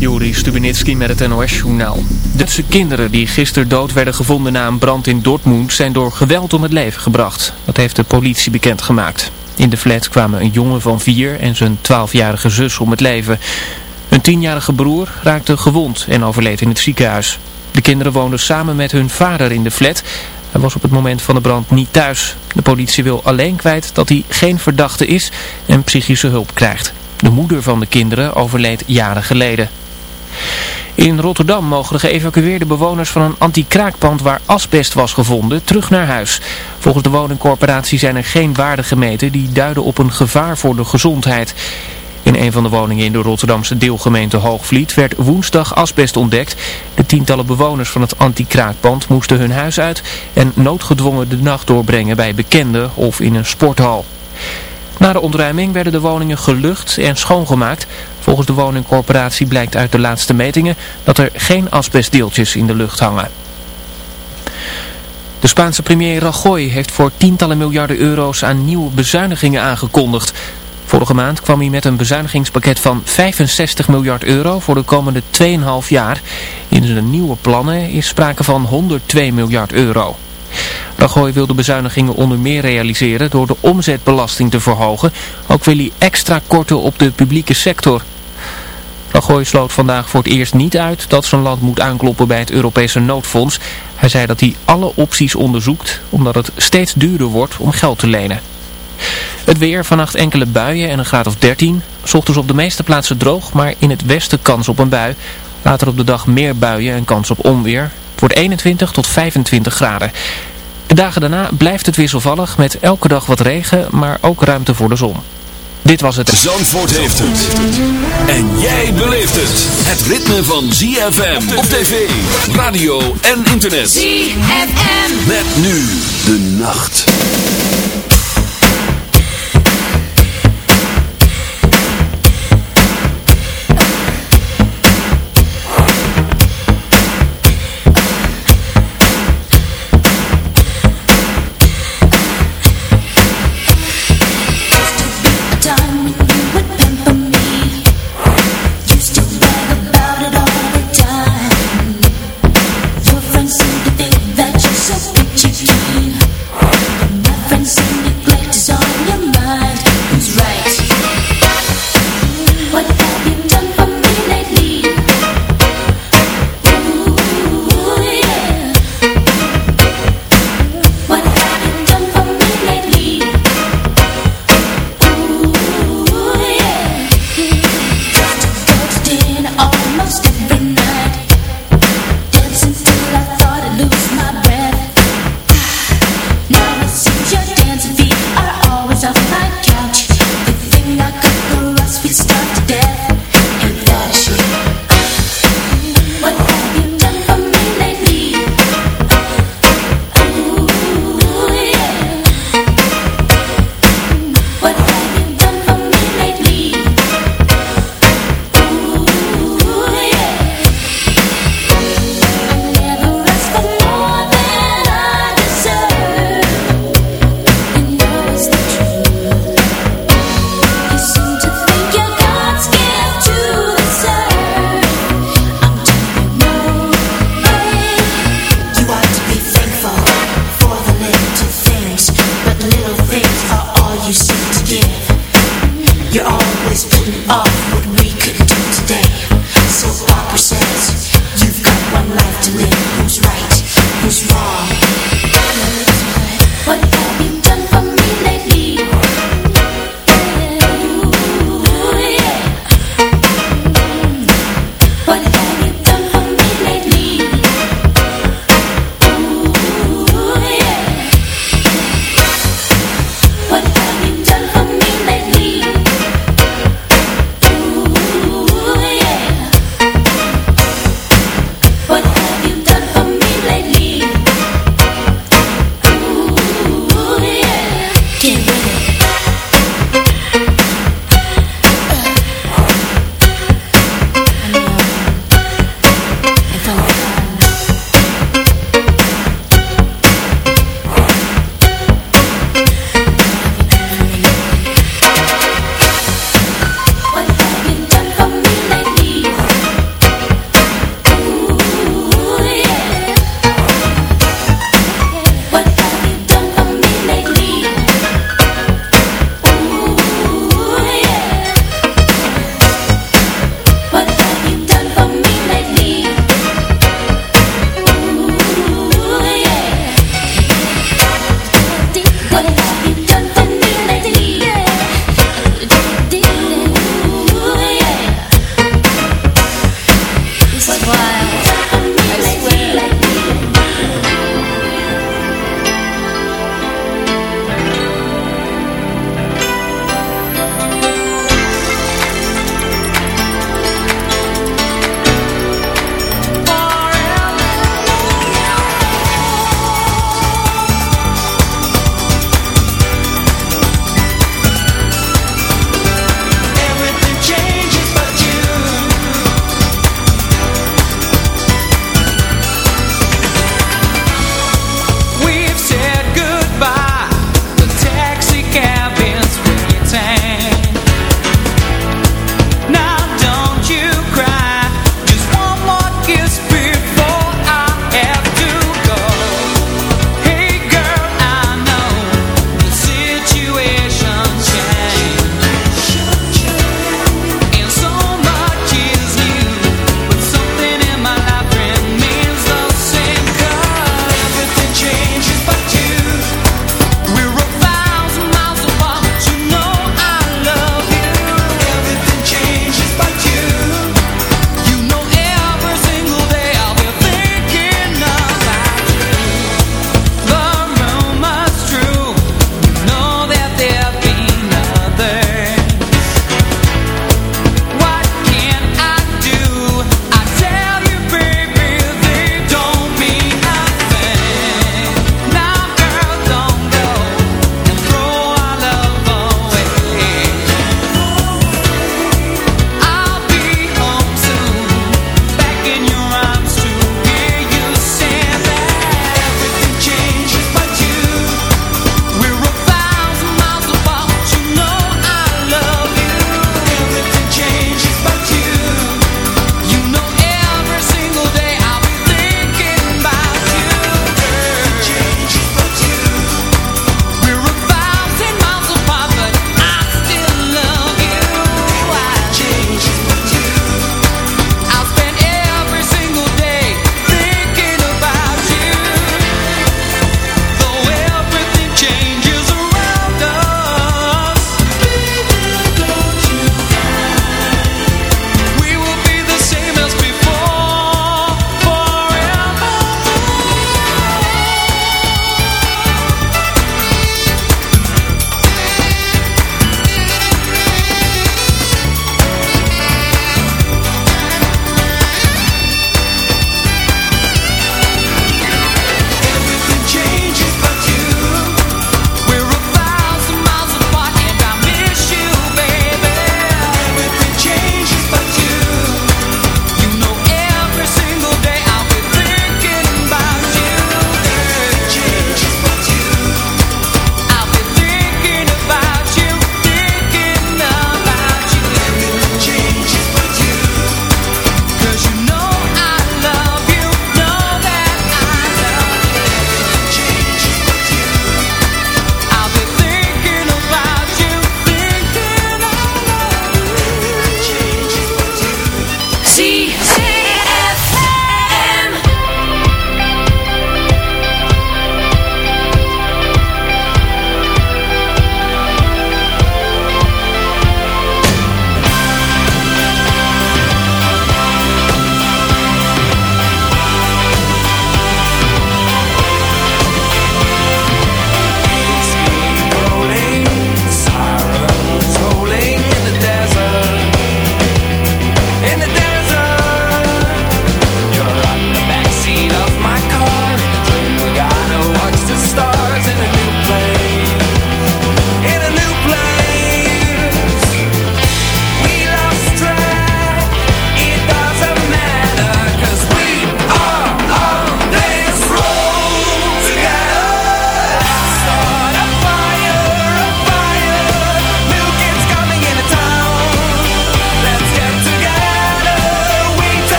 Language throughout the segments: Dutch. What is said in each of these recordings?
Juri Stubenitski met het NOS-journaal. De kinderen die gisteren dood werden gevonden na een brand in Dortmund zijn door geweld om het leven gebracht. Dat heeft de politie bekendgemaakt. In de flat kwamen een jongen van vier en zijn twaalfjarige zus om het leven. Een tienjarige broer raakte gewond en overleed in het ziekenhuis. De kinderen woonden samen met hun vader in de flat. Hij was op het moment van de brand niet thuis. De politie wil alleen kwijt dat hij geen verdachte is en psychische hulp krijgt. De moeder van de kinderen overleed jaren geleden. In Rotterdam mogen de geëvacueerde bewoners van een anti-kraakpand waar asbest was gevonden terug naar huis. Volgens de woningcorporatie zijn er geen waarden gemeten die duiden op een gevaar voor de gezondheid. In een van de woningen in de Rotterdamse deelgemeente Hoogvliet werd woensdag asbest ontdekt. De tientallen bewoners van het anti-kraakpand moesten hun huis uit en noodgedwongen de nacht doorbrengen bij bekenden of in een sporthal. Na de ontruiming werden de woningen gelucht en schoongemaakt. Volgens de woningcorporatie blijkt uit de laatste metingen dat er geen asbestdeeltjes in de lucht hangen. De Spaanse premier Rajoy heeft voor tientallen miljarden euro's aan nieuwe bezuinigingen aangekondigd. Vorige maand kwam hij met een bezuinigingspakket van 65 miljard euro voor de komende 2,5 jaar. In zijn nieuwe plannen is sprake van 102 miljard euro. Rajoy wil de bezuinigingen onder meer realiseren door de omzetbelasting te verhogen. Ook wil hij extra korten op de publieke sector. Rajoy sloot vandaag voor het eerst niet uit dat zijn land moet aankloppen bij het Europese noodfonds. Hij zei dat hij alle opties onderzoekt, omdat het steeds duurder wordt om geld te lenen. Het weer, vannacht enkele buien en een graad of 13. Ochtends op de meeste plaatsen droog, maar in het westen kans op een bui. Later op de dag meer buien en kans op onweer. Het wordt 21 tot 25 graden. De dagen daarna blijft het wisselvallig met elke dag wat regen, maar ook ruimte voor de zon. Dit was het. Zandvoort heeft het. En jij beleeft het. Het ritme van ZFM op tv, radio en internet. ZFM. Met nu de nacht.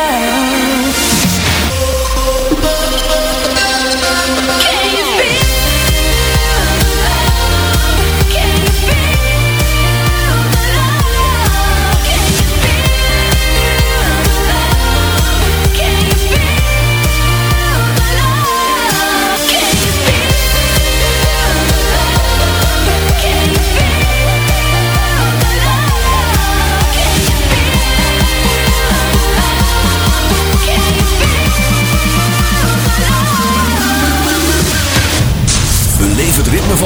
love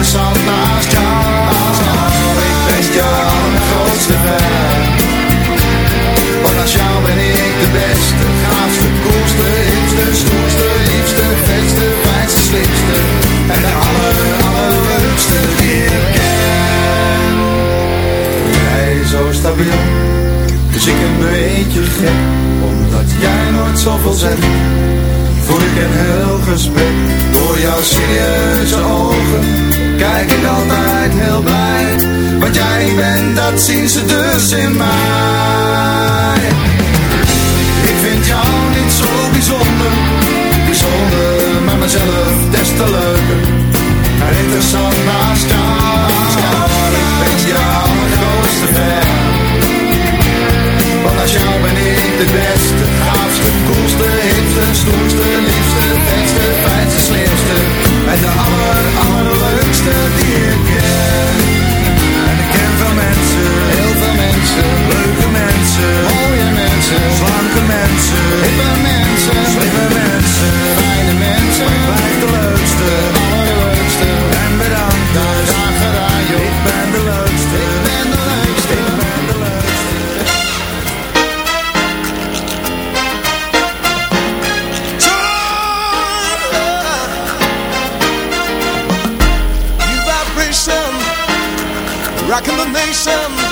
naast jou. Ik ben jouw allergrootste fan. Want als jou ben ik de beste, gaafste, koelste, hipste, stoerste, liefste, vetste, fijnste, slimste. En de aller, allerleukste die ik ken. Jij is zo stabiel, dus ik een beetje gek. Omdat jij nooit zoveel zegt, voel ik een heel gesprek. Door jouw serieuze ogen kijk ik altijd heel blij. Wat jij bent, dat zien ze dus in mij. Ik vind jou niet zo bijzonder, bijzonder, maar mezelf des te leuker. En interessant naast jou, ik ben jouw grootste fan. Want als jou ben ik de beste, gaafste, koelste, hipste, stoerste, liefste, beste, fijnste, slimste. En de aller, allerleukste die ik ken. En ik ken veel mensen, heel veel mensen, leuke mensen, mooie mensen, slanke mensen, hippe mensen rocking the nation.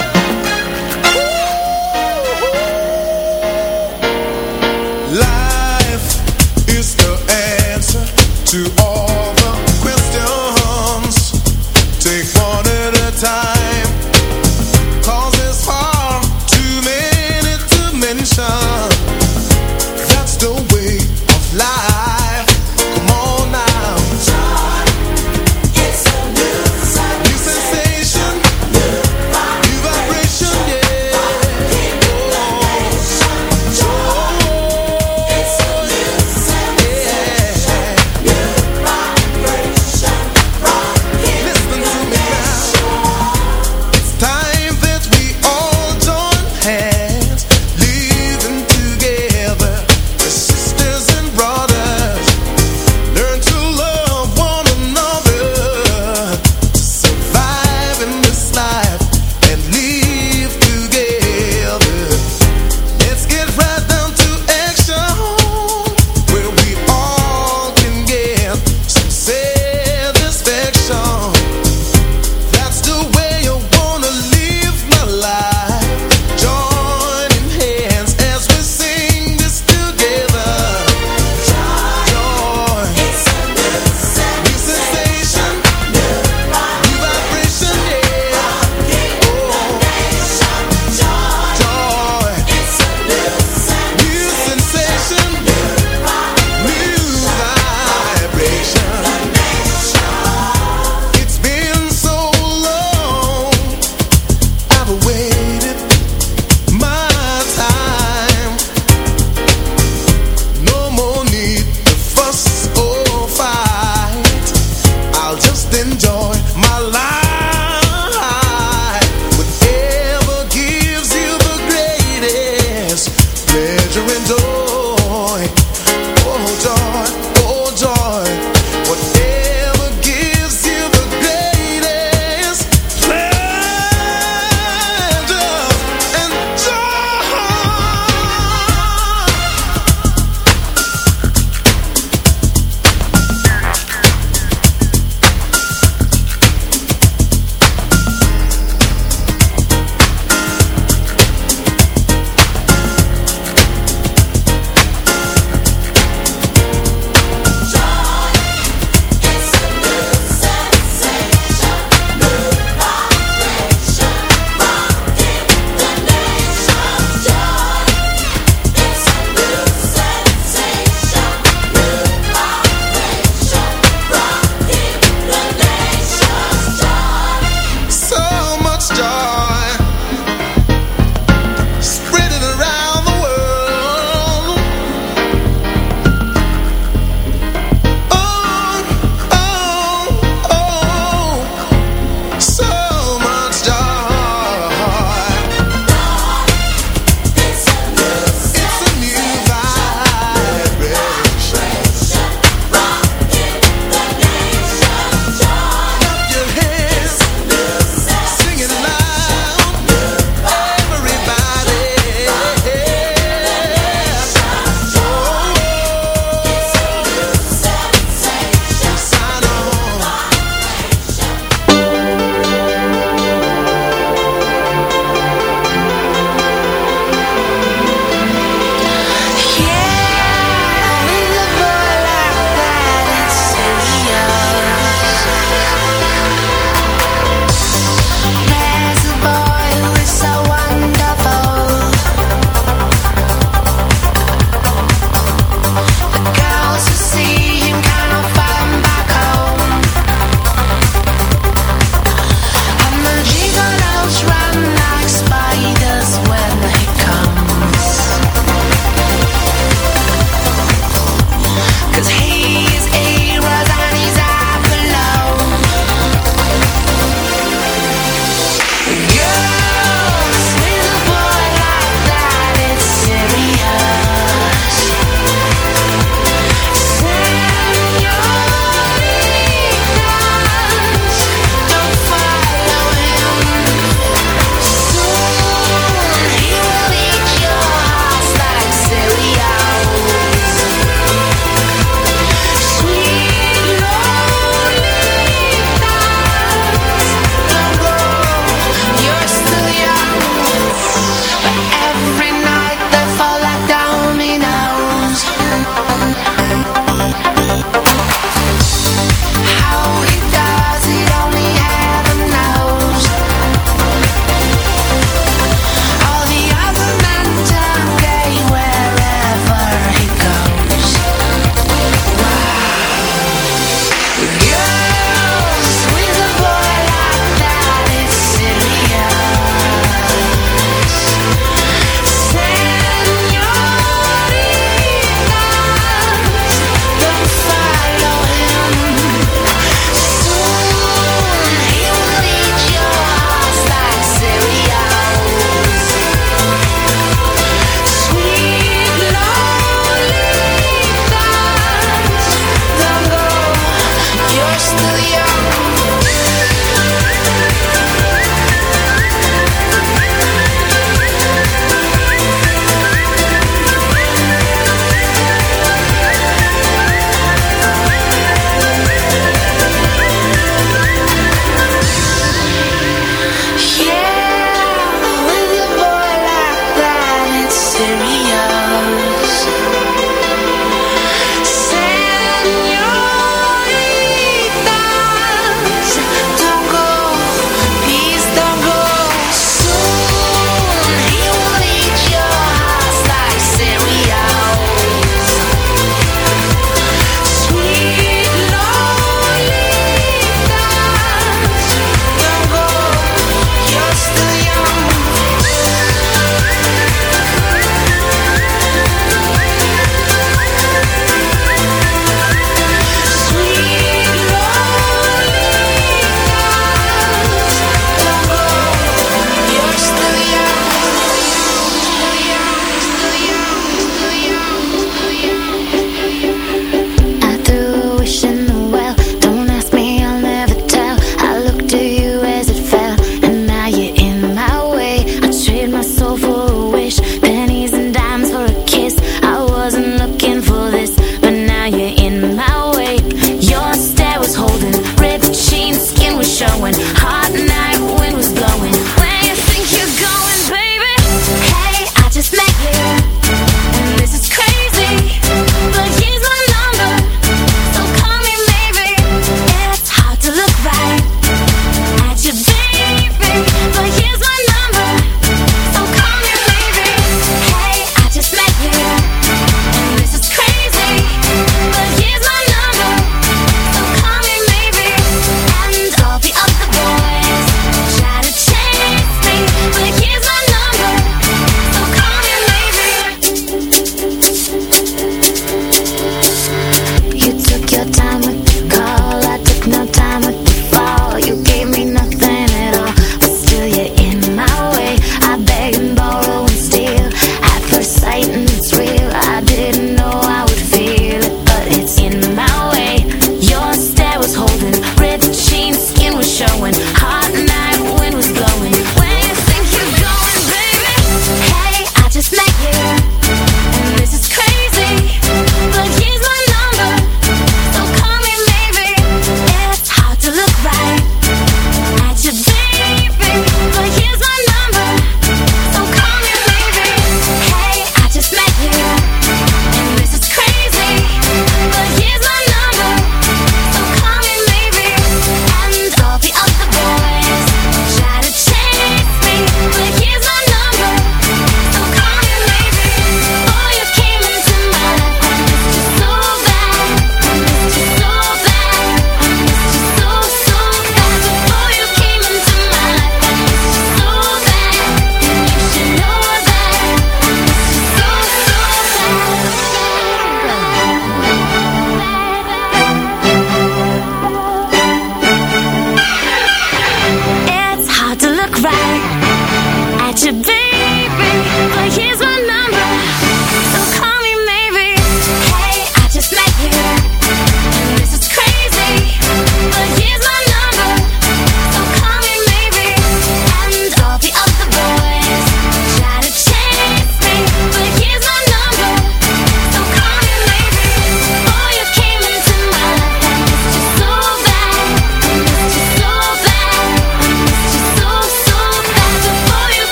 showing.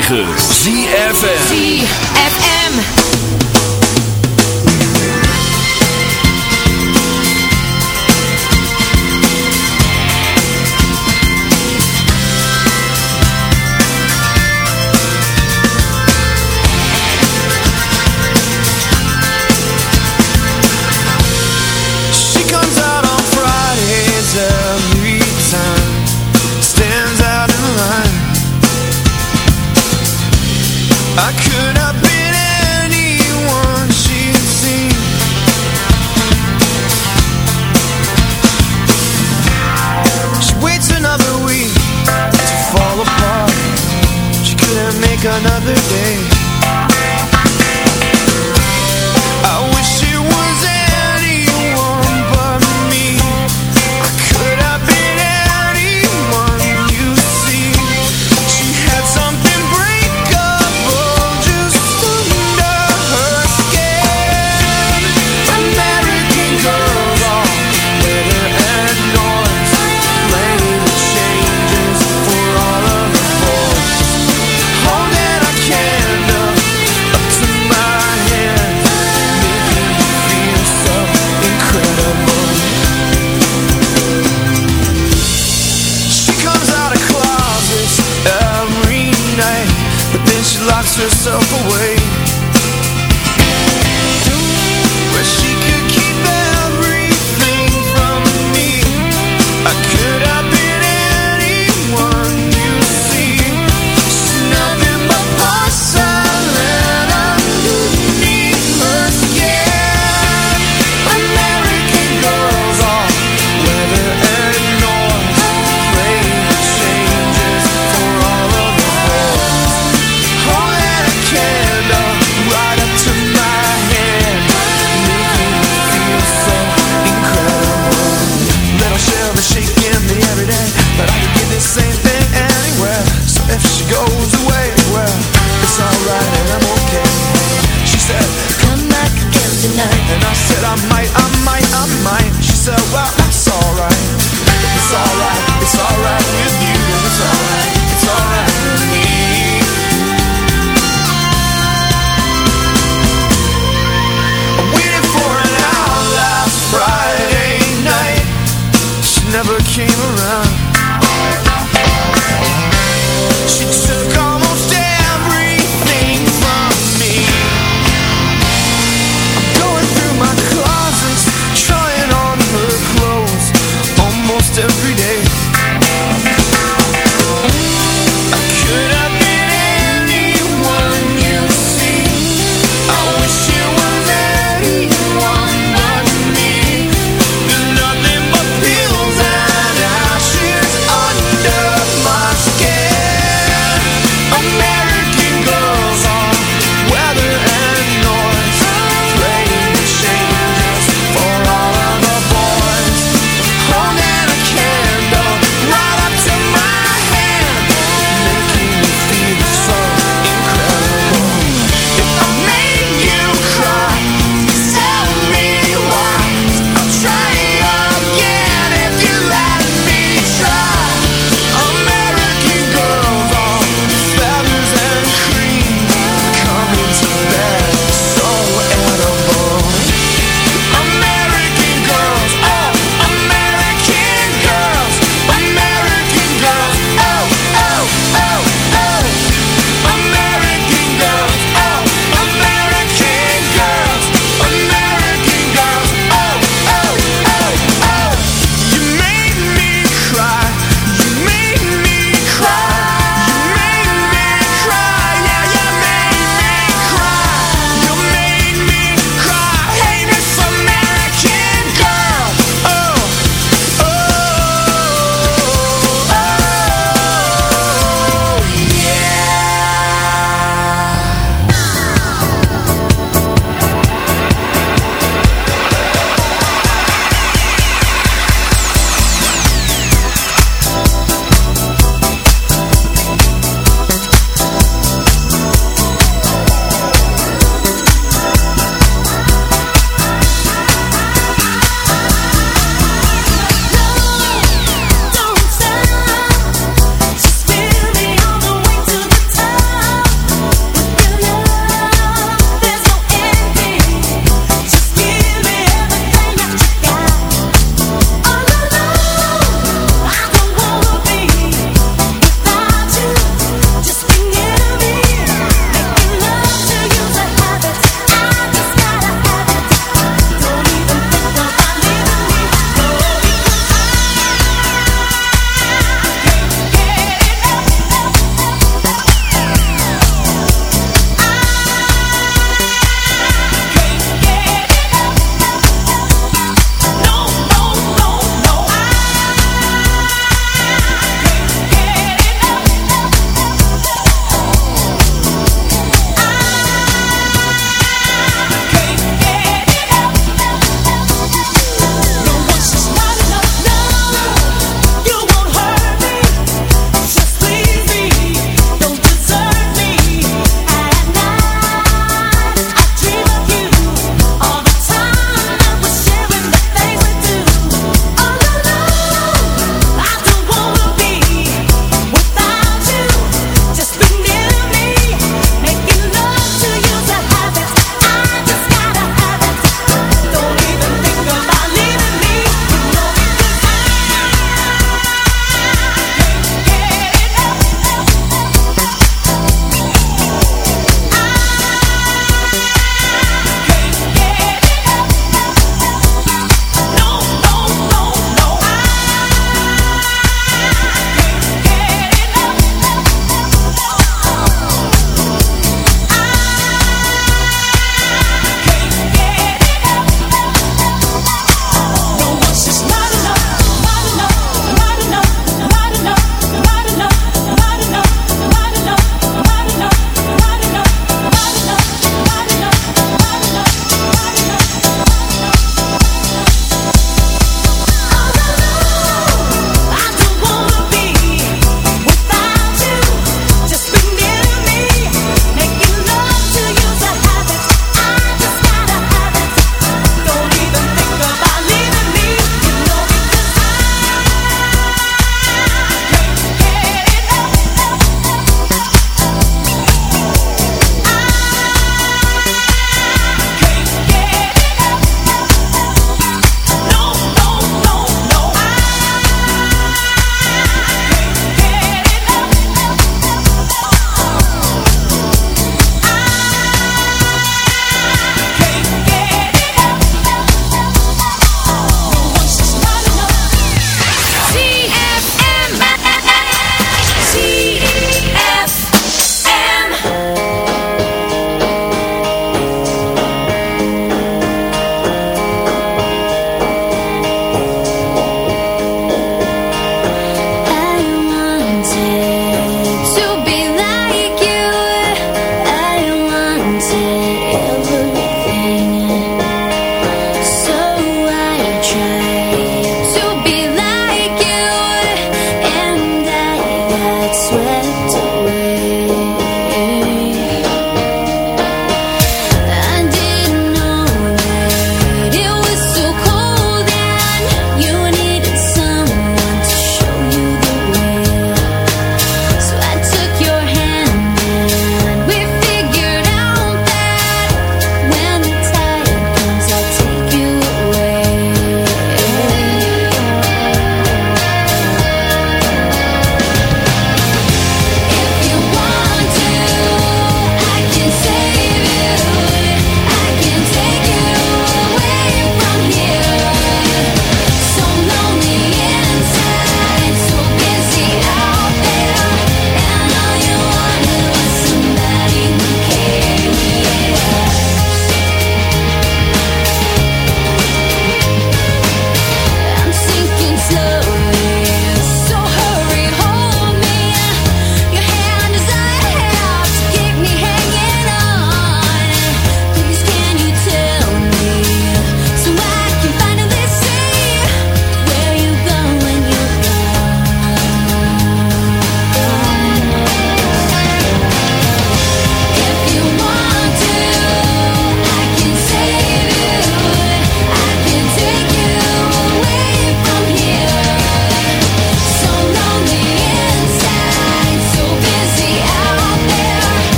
106.9